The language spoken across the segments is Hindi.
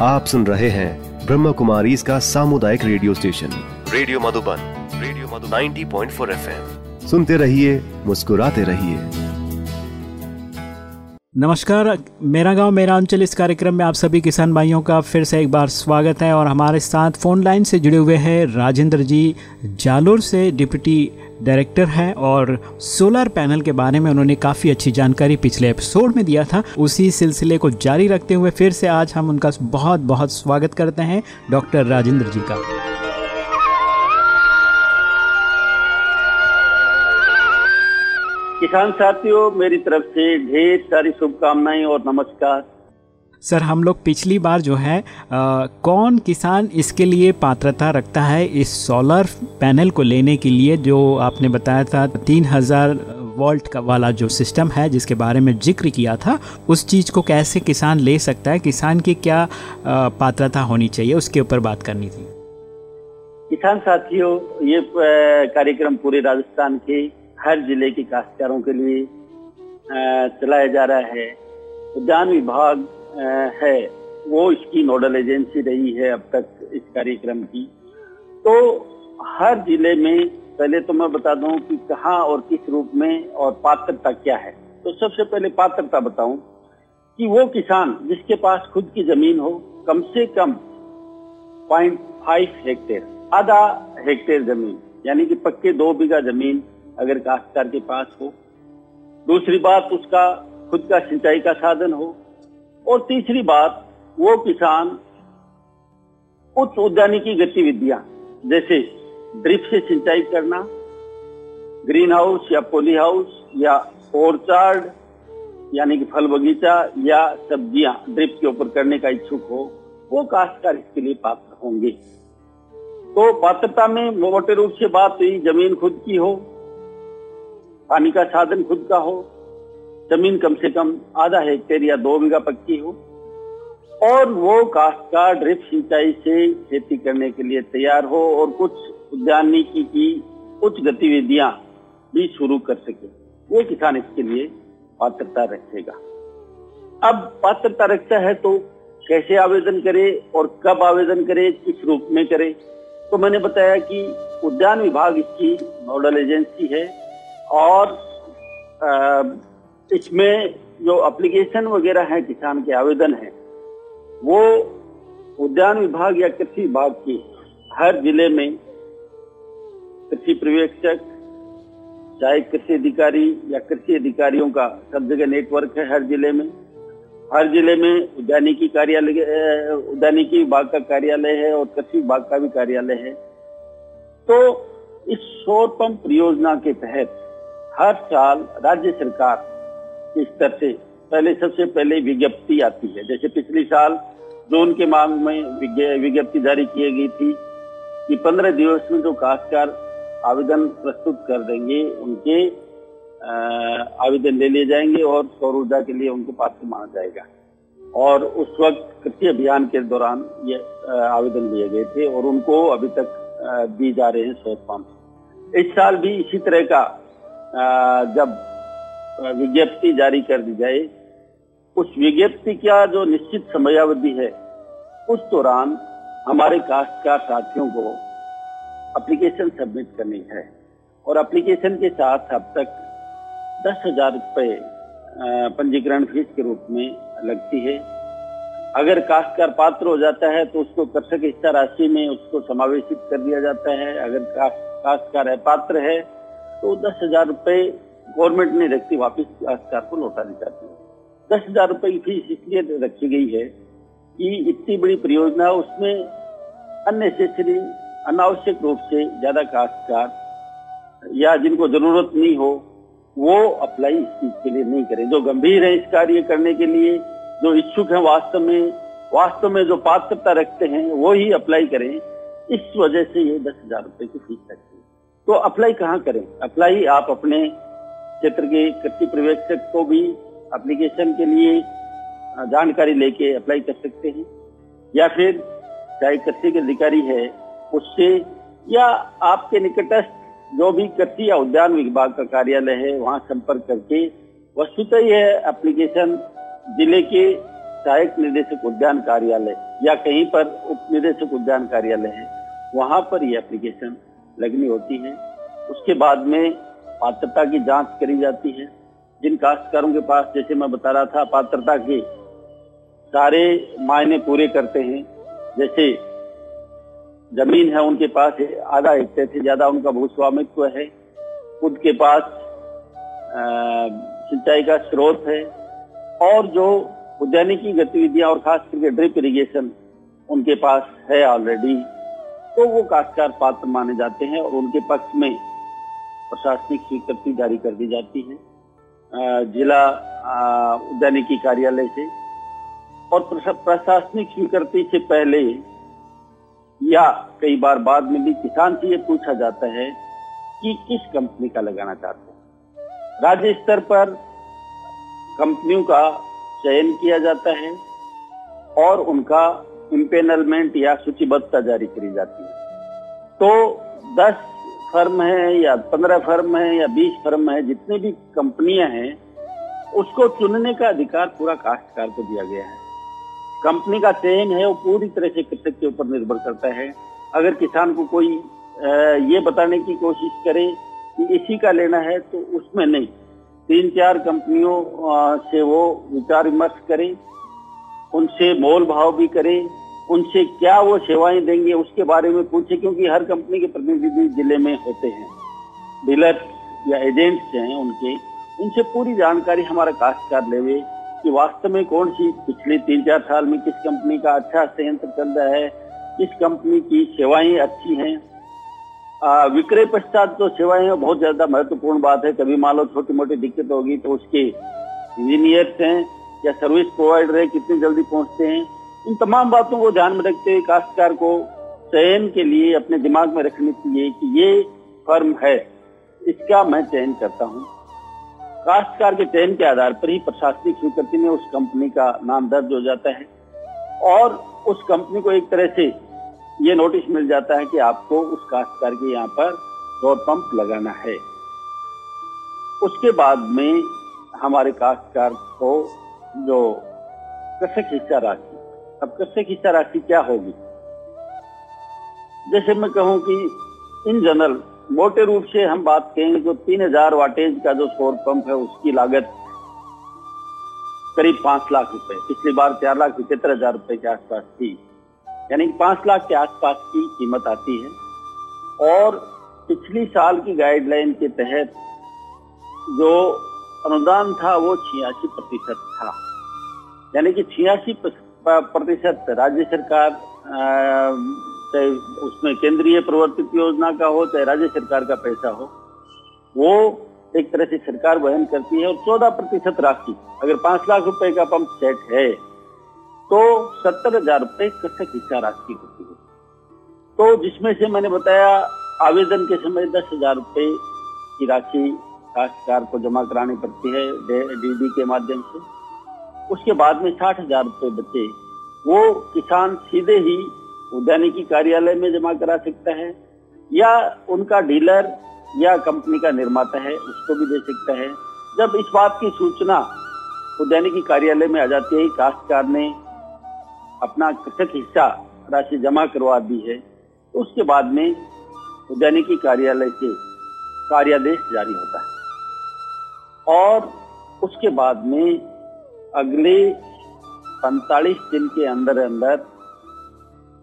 आप सुन रहे हैं ब्रह्म कुमारी इसका सामुदायिक radio station. Radio Madhuban radio Madhu 90.4 FM. सुनते रहिए मुस्कुराते रहिए। नमस्कार मेरा गाँव मेरा अंचल इस कार्यक्रम में आप सभी किसान भाइयों का फिर से एक बार स्वागत है और हमारे साथ फ़ोन लाइन से जुड़े हुए हैं राजेंद्र जी जालोर से डिप्टी डायरेक्टर हैं और सोलर पैनल के बारे में उन्होंने काफ़ी अच्छी जानकारी पिछले एपिसोड में दिया था। उसी सिलसिले को जारी रखते हुए फिर से आज हम उनका बहुत बहुत स्वागत करते हैं डॉक्टर राजेंद्र जी का। किसान साथियों, मेरी तरफ़ से ढेर सारी शुभकामनाएँ और नमस्कार। सर हम लोग पिछली बार जो है आ, कौन किसान इसके लिए पात्रता रखता है इस सोलर पैनल को लेने के लिए जो आपने बताया था तीन हज़ार वोल्ट का वाला जो सिस्टम है जिसके बारे में ज़िक्र किया था उस चीज़ को कैसे किसान ले सकता है? किसान की क्या आ, पात्रता होनी चाहिए? उसके ऊपर बात करनी थी। किसान साथियों ये कार्यक्रम पूरे राजस्थान के हर ज़िले के काश्तकारों के लिए चलाया जा रहा है। उद्यान विभाग है। वो इसकी नोडल एजेंसी रही है अब तक इस कार्यक्रम की। तो हर ज़िले में, पहले तो मैं बता दूँ कि कहाँ और किस रूप में और पात्रता क्या है। तो सबसे पहले पात्रता बताऊँ कि वो किसान जिसके पास खुद की ज़मीन हो, कम से कम पॉइंट फाइव हेक्टेयर, आधा हेक्टेयर ज़मीन, यानी कि पक्के दो बीघा ज़मीन अगर काश्तकार के पास हो। दूसरी बात, उसका खुद का सिंचाई का साधन हो और तीसरी बात, वो किसान उच्च उद्यानिकी गतिविधियाँ, जैसे ड्रिप से सिंचाई करना, ग्रीन हाउस या पोली हाउस या ओरचार्ड, यानी कि फल बगीचा या सब्ज़ियाँ ड्रिप के ऊपर करने का इच्छुक हो, वो काश्तकार इसके लिए पात्र होंगे। तो पात्रता में मोटे रूप से बात हुई ज़मीन खुद की हो, पानी का साधन खुद का हो ज़मीन कम से कम आधा हेक्टेयर या दो बीघा पक्की हो। और वो काश्तकार ड्रिप सिंचाई से खेती करने के लिए तैयार हो और कुछ उद्यानिकी की कुछ गतिविधियाँ भी शुरू कर सके। वो किसान इसके लिए पात्रता रखेगा। अब पात्रता रखता है तो कैसे आवेदन करे और कब आवेदन करे, किस रूप में करे? तो मैंने बताया कि उद्यान विभाग इसकी नोडल एजेंसी है और इसमें जो एप्लीकेशन वगैरह है, किसान के आवेदन है, वो उद्यान विभाग या कृषि विभाग की हर ज़िले में कृषि पर्यवेक्षक, चाहे कृषि अधिकारी या कृषि अधिकारियों का सब जगह नेटवर्क है हर ज़िले में। हर ज़िले में उद्यानिकी कार्यालय उद्यानिकी विभाग का कार्यालय है और कृषि विभाग का भी कार्यालय है। तो इस सौर पंप परियोजना के तहत हर साल राज्य सरकार स्तर से पहले सबसे पहले विज्ञप्ति आती है। जैसे पिछले साल जून के मांग में विज्ञप्ति जारी की गई थी कि पंद्रह दिवस में जो काश्तकार आवेदन प्रस्तुत कर देंगे, उनके आवेदन ले लिए जाएँगे और सौर ऊर्जा के लिए उनको पात्र माना जाएगा। और उस वक्त कृषि अभियान के दौरान ये आवेदन लिए गए थे और उनको अभी तक दी जा रहे हैं सौर पंप। इस साल भी इसी तरह का जब विज्ञप्ति जारी कर दी जाए, उस विज्ञप्ति का जो निश्चित समयावधि है, उस दौरान हमारे काश्तकार साथियों को एप्लीकेशन सबमिट करनी है। और एप्लीकेशन के साथ अब तक दस हज़ार रुपये पंजीकरण फ़ीस के रूप में लगती है। अगर काश्तकार पात्र हो जाता है तो उसको कर्षक हिस्सा राशि में उसको समावेशित कर दिया जाता है। अगर काश्तकार पात्र है तो दस हज़ार रुपये गवर्नमेंट ने रखती वापिस काश्तकार को लौटा दी जाती है दस हज़ार रुपए की फ़ीस इसलिए रखी गई है कि इतनी बड़ी परियोजना, उसमें अननेसेसरी, अनावश्यक रूप से ज़्यादा काश्तकार या जिनको ज़रूरत नहीं हो, वो अप्लाई इस चीज़ के लिए नहीं करें। जो गंभीर है इस कार्य करने के लिए, जो इच्छुक है वास्तव में वास्तव में जो पात्रता रखते हैं, वो ही अप्लाई करें। इस वजह से ये दस हज़ार रुपए की फ़ीस रखती है तो अप्लाई कहाँ करें? अप्लाई आप अपने क्षेत्र के कृषि पर्यवेक्षक को भी एप्लीकेशन के लिए जानकारी लेके अप्लाई कर सकते हैं। या फिर चाहे कृषि के अधिकारी है, उससे या आपके निकटस्थ जो भी कृषि या उद्यान विभाग का कार्यालय है, वहाँ संपर्क करके वस्तुतः यह एप्लीकेशन ज़िले के सहायक निदेशक उद्यान कार्यालय या कहीं पर उप निदेशक उद्यान कार्यालय है, वहाँ पर ये एप्लीकेशन लगनी होती है। उसके बाद में पात्रता की जाँच करी जाती है। जिन काश्तकारों के पास, जैसे मैं बता रहा था, पात्रता के सारे मायने पूरे करते हैं। जैसे ज़मीन है, उनके पास आधा हेक्टेयर से ज़्यादा उनका भूस्वामित्व है। खुद के पास सिंचाई का स्रोत है। और जो उद्यानिकी गतिविधियाँ और खास करके ड्रिप इरिगेशन उनके पास है ऑलरेडी तो वो काश्तकार पात्र माने जाते हैं और उनके पक्ष में प्रशासनिक स्वीकृति जारी कर दी जाती है जिला उद्यानिकी कार्यालय से। और प्रशासनिक स्वीकृति से पहले या कई बार बाद में भी किसान से ये पूछा जाता है कि किस कंपनी का लगाना चाहते हैं। राज्य स्तर पर कंपनियों का चयन किया जाता है और उनका इम्पेनलमेंट या सूचीबद्धता जारी करी जाती है। तो 10 फर्म है, या 15 फर्म है, या 20 फर्म है, जितने भी कंपनियाँ हैं, उसको चुनने का अधिकार पूरा काश्तकार को दिया गया है। कंपनी का चयन है, वो पूरी तरह से कृषक के ऊपर निर्भर करता है। अगर किसान को कोई ये बताने की कोशिश करे कि इसी का लेना है तो उसमें नहीं। तीन चार कंपनियों से वो विचार विमर्श करें, उनसे मोल भाव भी करें उनसे क्या वो सेवाएँ देंगे, उसके बारे में पूछे, क्योंकि हर कंपनी के प्रतिनिधि ज़िले में होते हैं। डीलर या एजेंट्स हैं उनके। उनसे पूरी जानकारी हमारा काश्तकार लेवे कि वास्तव में कौन सी पिछले तीन चार साल में किस कंपनी का अच्छा संयंत्र चल रहा है, किस कंपनी की सेवाएँ अच्छी हैं। विक्रय पश्चात जो सेवाएँ बहुत ज़्यादा महत्वपूर्ण बात है। कभी मान लो छोटी मोटी दिक्कत होगी तो उसके इंजीनियर्स हैं या सर्विस प्रोवाइडर है, कितनी जल्दी पहुँचते हैं। इन तमाम बातों को ध्यान में रखते हुए काश्तकार को चयन के लिए अपने दिमाग में रखनी चाहिए कि ये फर्म है, इसका मैं चयन करता हूँ। काश्तकार के चयन के आधार पर ही प्रशासनिक स्वीकृति में उस कंपनी का नाम दर्ज हो जाता है और उस कंपनी को एक तरह से ये नोटिस मिल जाता है कि आपको उस काश्तकार के यहाँ पर सौर पंप लगाना है। उसके बाद में हमारे काश्तकार को जो कृषक हिस्सा राशि अब कृषक हिस्सा राशि क्या होगी? जैसे मैं कहूँ कि इन जनरल, मोटे रूप से हम बात कहेंगे तो तीन हज़ार वाटेज का जो सौर पंप है, उसकी लागत करीब पाँच लाख रुपए, पिछली बार चार लाख पिछहत्तर हज़ार रुपए के आसपास थी। यानी पाँच लाख के आसपास की कीमत आती है। और पिछली साल की गाइडलाइन के तहत जो अनुदान था, वो छियासी प्रतिशत था। यानी कि छियासी प्रतिशत राज्य सरकार चाहे उसमें केंद्रीय प्रवर्तित योजना का हो, चाहे राज्य सरकार का पैसा हो, वो एक तरह से सरकार वहन करती है और चौदह प्रतिशत राशि, अगर पाँच लाख रुपए का पंप सेट है तो सत्तर हज़ार रुपए कृषक हिस्सा राशि होती है। तो जिसमें से मैंने बताया, आवेदन के समय दस हज़ार रुपए की राशि काश्तकार को जमा करानी पड़ती है डीडी के माध्यम से। उसके बाद में साठ हज़ार रुपए बचे। वो किसान सीधे ही उद्यानिकी कार्यालय में जमा करा सकता है, या उनका डीलर या कंपनी का निर्माता है, उसको भी दे सकता है। जब इस बात की सूचना उद्यानिकी कार्यालय में आ जाती है, काश्तकार ने अपना कृषक हिस्सा राशि जमा करवा दी है तो उसके बाद में उद्यानिकी कार्यालय से कार्यादेश जारी होता है। और उसके बाद में अगले पैंतालीस दिन के अंदर अंदर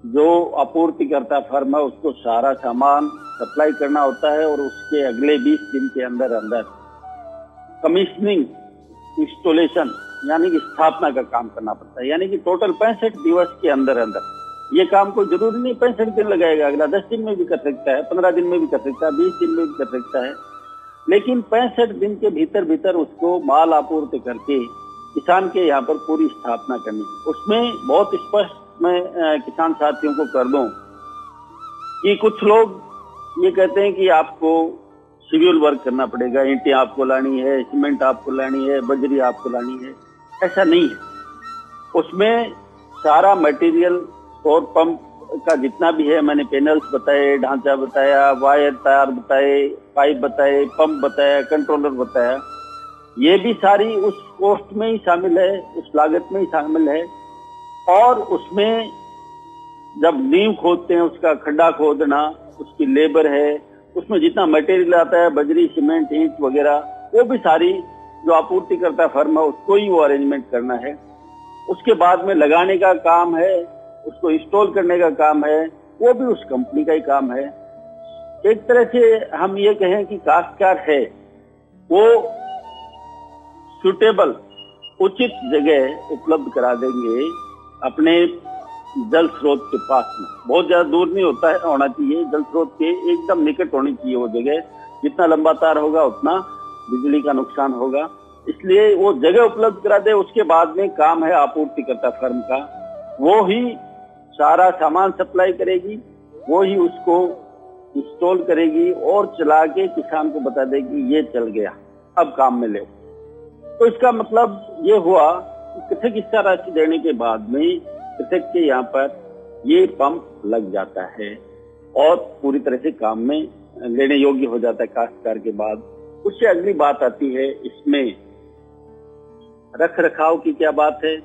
जो आपूर्तिकर्ता फर्म है, उसको सारा सामान सप्लाई करना होता है और उसके अगले 20 दिन के अंदर अंदर कमीशनिंग इंस्टॉलेशन यानी कि स्थापना का काम करना पड़ता है। यानी कि टोटल पैंसठ दिवस के अंदर अंदर। ये काम कोई ज़रूरी नहीं, पैंसठ दिन लगाएगा। अगला दस दिन में भी कर सकता है, पंद्रह दिन में भी कर सकता है, बीस दिन में भी कर सकता है। लेकिन पैंसठ दिन के भीतर भीतर उसको माल आपूर्ति करके किसान के यहाँ पर पूरी स्थापना करनी उसमें बहुत स्पष्ट मैं किसान साथियों को कर दूँ कि कुछ लोग ये कहते हैं कि आपको सिविल वर्क करना पड़ेगा। ईंटें आपको लानी है, सीमेंट आपको लानी है, बजरी आपको लानी है। ऐसा नहीं है। उसमें सारा मटेरियल सौर पंप का जितना भी है, मैंने पैनल्स बताए, ढांचा बताया वायर तार बताए पाइप बताए पंप बताया कंट्रोलर बताया। ये भी सारी उस कॉस्ट में ही शामिल है, उस लागत में ही शामिल है। और उसमें जब नींव खोदते हैं, उसका खड्डा खोदना, उसकी लेबर है, उसमें जितना मटेरियल आता है, बजरी सीमेंट ईंट वगैरह, वो भी सारी जो आपूर्ति करता फर्म है उसको ही वो अरेंजमेंट करना है। उसके बाद में लगाने का काम है, उसको इंस्टॉल करने का काम है, वो भी उस कंपनी का ही काम है। एक तरह से हम ये कहें कि काश्तकार है, वो सुटेबल उचित जगह उपलब्ध करा देंगे अपने जल स्रोत के पास में। बहुत ज़्यादा दूर नहीं होता है, होना चाहिए। जल स्रोत के एकदम निकट होनी चाहिए वो जगह। जितना लंबा तार होगा, उतना बिजली का नुकसान होगा। इसलिए वो जगह उपलब्ध करा दे, उसके बाद में काम है आपूर्तिकर्ता फर्म का। वो ही सारा सामान सप्लाई करेगी, वो ही उसको इंस्टॉल करेगी और चला के किसान को बता देगी, ये चल गया, अब काम में ले। तो इसका मतलब ये हुआ कृषक हिस्सा राशि देने के बाद में कृषक के यहाँ पर ये पंप लग जाता है और पूरी तरह से काम में लेने योग्य हो जाता है। काश्तकार के बाद उससे अगली बात आती है, इसमें रख रखाव की क्या बात है,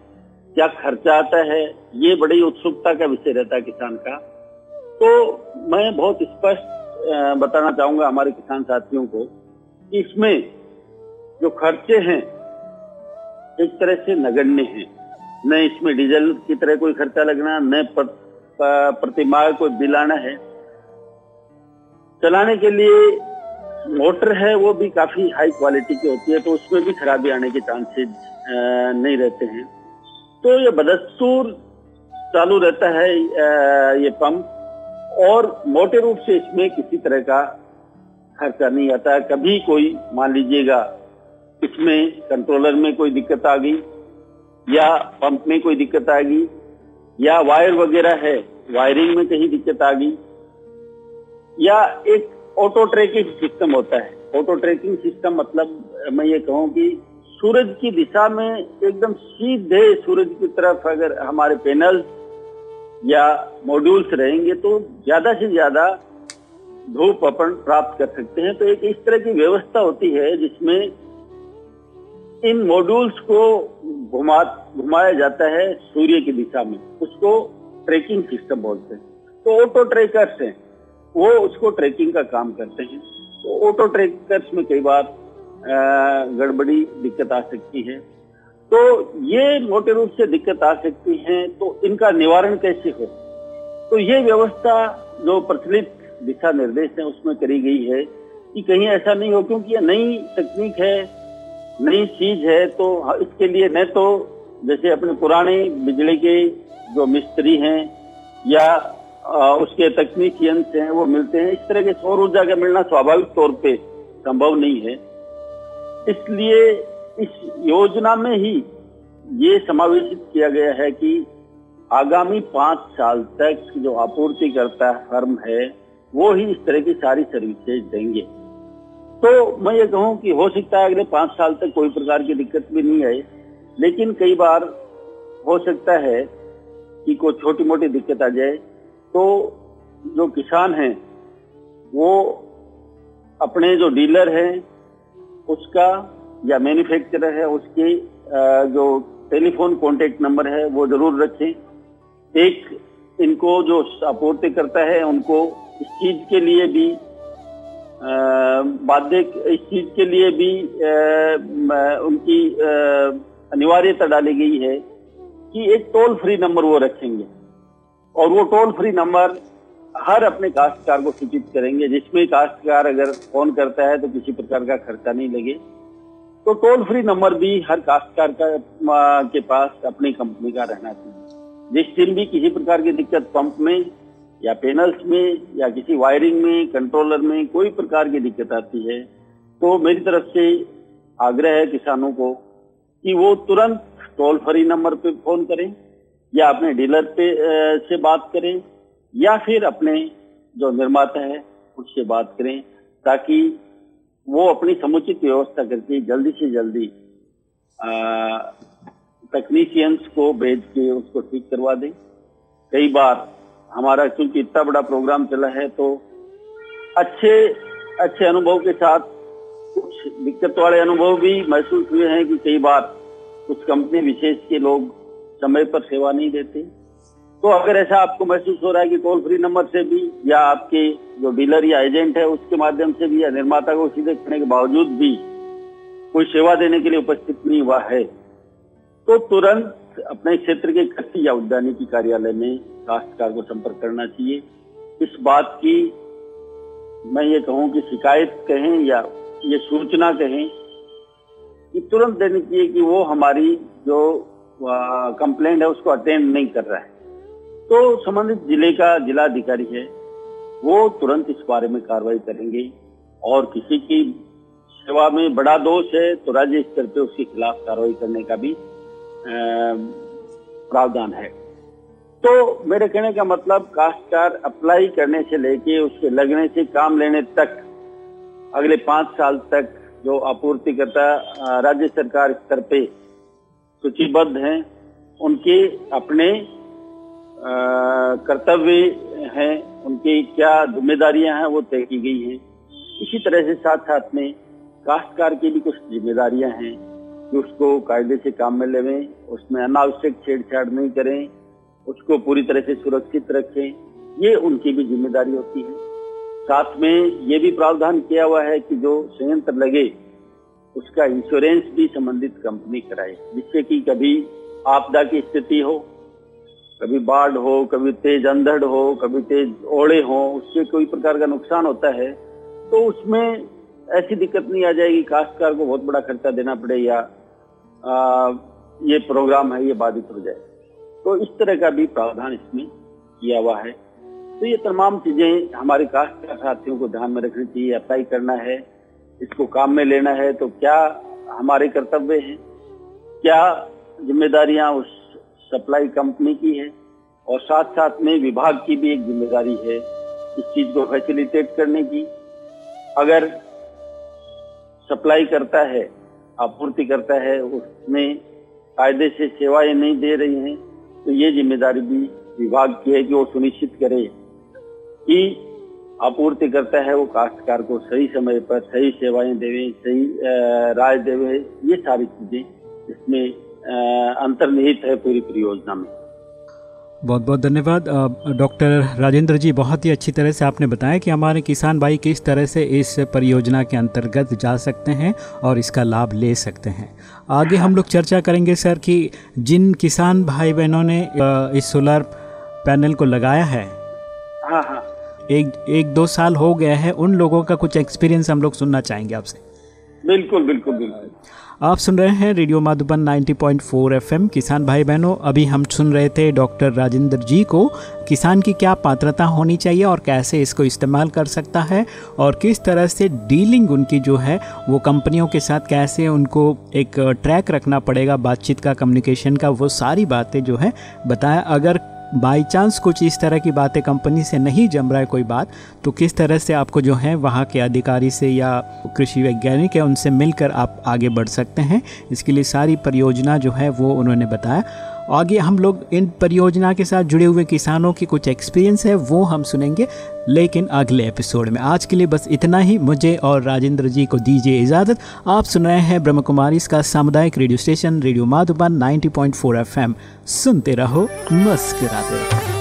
क्या खर्चा आता है, ये बड़ी उत्सुकता का विषय रहता है किसान का। तो मैं बहुत स्पष्ट बताना चाहूँगा हमारे किसान साथियों को कि इसमें जो खर्चे हैं एक तरह से नगण्य है। न इसमें डीजल की तरह कोई खर्चा लगना न प्रतिमाह कोई बिल आना है। चलाने के लिए मोटर है, वो भी काफ़ी हाई क्वालिटी की होती है तो उसमें भी खराबी आने के चांसेस नहीं रहते हैं। तो ये बदस्तूर चालू रहता है ये पंप और मोटे रूप से इसमें किसी तरह का खर्चा नहीं आता। कभी कोई, मान लीजिएगा इसमें कंट्रोलर में कोई दिक्कत आ गई, या पंप में कोई दिक्कत आ गई, या वायर वगैरह है वायरिंग में कहीं दिक्कत आ गई, या एक ऑटो ट्रैकिंग सिस्टम होता है। ऑटो ट्रैकिंग सिस्टम मतलब मैं ये कहूँ कि सूरज की दिशा में एकदम सीधे सूरज की तरफ़ अगर हमारे पैनल या मॉड्यूल्स रहेंगे तो ज़्यादा से ज़्यादा धूप अपन प्राप्त कर सकते हैं। तो एक इस तरह की व्यवस्था होती है जिसमें इन मॉड्यूल्स को घुमा, घुमाया जाता है सूर्य की दिशा में। उसको ट्रैकिंग सिस्टम बोलते हैं। तो ऑटो ट्रेकर्स हैं। वो उसको ट्रैकिंग का काम करते हैं। तो ऑटो ट्रेकर्स में कई बार गड़बड़ी, दिक्कत आ सकती है। तो ये मोटे रूप से दिक्कत आ सकती है। तो इनका निवारण कैसे हो? तो ये व्यवस्था जो प्रचलित दिशा निर्देश है, उसमें करी गई है कि कहीं ऐसा नहीं हो, क्योंकि ये नई तकनीक है। नई चीज़ है तो इसके लिए न तो जैसे अपने पुराने बिजली के जो मिस्त्री हैं या उसके तकनीशियंस हैं, वो मिलते हैं। इस तरह के सौर ऊर्जा का मिलना स्वाभाविक तौर पे संभव नहीं है। इसलिए इस योजना में ही ये समावेशित किया गया है कि आगामी पाँच साल तक जो आपूर्ति करता फर्म है, वो ही इस तरह की सारी सर्विसेज़ देंगे। तो मैं ये कहूँ कि हो सकता है अगले पाँच साल तक कोई प्रकार की दिक्कत भी नहीं आए, लेकिन कई बार हो सकता है कि कोई छोटी मोटी दिक्कत आ जाए। तो जो किसान हैं, वो अपने जो डीलर हैं, उसका या मैन्युफैक्चरर है, उसके जो टेलीफोन कॉन्टेक्ट नंबर है, वो ज़रूर रखें। एक इनको जो आपूर्ति करता है, उनको इस चीज़ के लिए भी बाध्य इस चीज़ के लिए भी उनकी अनिवार्यता डाली गई है कि एक टोल फ्री नंबर वो रखेंगे। और वो टोल फ्री नंबर हर अपने काश्तकार को सूचित करेंगे, जिसमें काश्तकार अगर फ़ोन करता है तो किसी प्रकार का खर्चा नहीं लगे। तो टोल फ्री नंबर भी हर काश्तकार का के पास अपनी कंपनी का रहना चाहिए। जिस दिन भी किसी प्रकार की दिक्कत पंप में या पैनल्स में, या किसी वायरिंग में कंट्रोलर में कोई प्रकार की दिक्कत आती है तो मेरी तरफ़ से आग्रह है किसानों को कि वो तुरंत टोल फ्री नंबर पे फ़ोन करें, या अपने डीलर पे से बात करें, या फिर अपने जो निर्माता है, उससे बात करें, ताकि वो अपनी समुचित व्यवस्था करके जल्दी से जल्दी टेक्नीशियंस को भेज के उसको ठीक करवा दें। कई बार हमारा क्योंकि इतना बड़ा प्रोग्राम चला है तो अच्छे अच्छे अनुभव के साथ कुछ दिक्कत वाले अनुभव भी महसूस हुए हैं कि कई बार कुछ कंपनी विशेष के लोग समय पर सेवा नहीं देते। तो अगर ऐसा आपको महसूस हो रहा है कि टोल फ्री नंबर से भी या आपके जो डीलर या एजेंट है, उसके माध्यम से भी या निर्माता को सीधे करने के बावजूद भी कोई सेवा देने के लिए उपस्थित नहीं हुआ है तो तुरंत अपने क्षेत्र के कृषि या उद्यानिकी कार्यालय में काश्तकार को संपर्क करना चाहिए। इस बात की मैं ये कहूँ कि शिकायत कहें या ये सूचना कहें कि तुरंत देनी चाहिए कि वो हमारी जो कंप्लेंट है, उसको अटेंड नहीं कर रहा है। तो संबंधित ज़िले का जिला अधिकारी है, वो तुरंत इस बारे में कार्रवाई करेंगे और किसी की सेवा में बड़ा दोष है तो राज्य स्तर पे उसके खिलाफ कार्रवाई करने का भी प्रावधान है। तो मेरे कहने का मतलब काश्तकार अप्लाई करने से लेके उसके लगने से काम लेने तक, अगले पाँच साल तक जो आपूर्तिकर्ता राज्य सरकार स्तर पे सूचीबद्ध हैं, उनके अपने कर्तव्य हैं, उनकी क्या जिम्मेदारियाँ हैं वो तय की गई हैं। इसी तरह से साथ साथ में काश्तकार की भी कुछ जिम्मेदारियाँ हैं। कि उसको कायदे से काम में लेवें, उसमें अनावश्यक छेड़छाड़ नहीं करें, उसको पूरी तरह से सुरक्षित रखें, ये उनकी भी ज़िम्मेदारी होती है। साथ में ये भी प्रावधान किया हुआ है कि जो संयंत्र लगे, उसका इंश्योरेंस भी संबंधित कंपनी कराए, जिससे कि कभी आपदा की स्थिति हो, कभी बाढ़ हो, कभी तेज अंधड़ हो, कभी तेज ओढ़े हो, उससे कोई प्रकार का नुकसान होता है तो उसमें ऐसी दिक्कत नहीं आ जाएगी काश्तकार को बहुत बड़ा खर्चा देना पड़े या ये प्रोग्राम है, ये बाधित हो जाए। तो इस तरह का भी प्रावधान इसमें किया हुआ है। तो ये तमाम चीज़ें हमारे काश्तकार साथियों को ध्यान में रखनी चाहिए अप्लाई करना है, इसको काम में लेना है। तो क्या हमारे कर्तव्य हैं? क्या जिम्मेदारियाँ उस सप्लाई कंपनी की है? और साथ साथ में विभाग की भी एक ज़िम्मेदारी है इस चीज़ को फैसिलिटेट करने की। अगर सप्लाई करता है आपूर्ति करता है, उसमें कायदे से सेवाएँ नहीं दे रही हैं तो ये ज़िम्मेदारी भी विभाग की है कि वो सुनिश्चित करे कि आपूर्ति करता है वो काश्तकार को सही समय पर सही सेवाएँ देवे, सही राय देवे, ये सारी चीज़ें इसमें अंतर्निहित है पूरी परियोजना में। बहुत बहुत धन्यवाद। डॉक्टर राजेंद्र जी बहुत ही अच्छी तरह से आपने बताया कि हमारे किसान भाई किस तरह से इस परियोजना के अंतर्गत जा सकते हैं और इसका लाभ ले सकते हैं। आगे हम लोग चर्चा करेंगे सर कि जिन किसान भाई बहनों ने इस सोलर पैनल को लगाया है हाँ हाँ। एक एक दो साल हो गया है उन लोगों का कुछ एक्सपीरियंस हम लोग सुनना चाहेंगे आपसे। बिल्कुल बिल्कुल बिल्कुल। आप सुन रहे हैं रेडियो माधुबन 90.4 एफएम। किसान भाई बहनों अभी हम सुन रहे थे डॉक्टर राजेंद्र जी को, किसान की क्या पात्रता होनी चाहिए और कैसे इसको इस्तेमाल कर सकता है और किस तरह से डीलिंग उनकी जो है, वो कंपनियों के साथ कैसे उनको एक ट्रैक रखना पड़ेगा, बातचीत का, कम्युनिकेशन का, वो सारी बातें जो है बताया अगर बाई चांस कुछ इस तरह की बातें कंपनी से नहीं जम रहा है कोई बात तो किस तरह से आपको जो है, वहाँ के अधिकारी से या कृषि वैज्ञानिक है, उनसे मिलकर आप आगे बढ़ सकते हैं? इसके लिए सारी परियोजना जो है, वो उन्होंने बताया। आगे हम लोग इन परियोजना के साथ जुड़े हुए किसानों के कुछ एक्सपीरियंस है, वो हम सुनेंगे, लेकिन अगले एपिसोड में। आज के लिए बस इतना ही। मुझे और राजेंद्र जी को दीजिए इजाज़त। आप सुन रहे हैं ब्रह्म कुमारी इसका सामुदायिक radio station radio Madhuban 90.4 FM. सुनते रहो, मस्कराते रहो।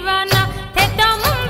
take te tomo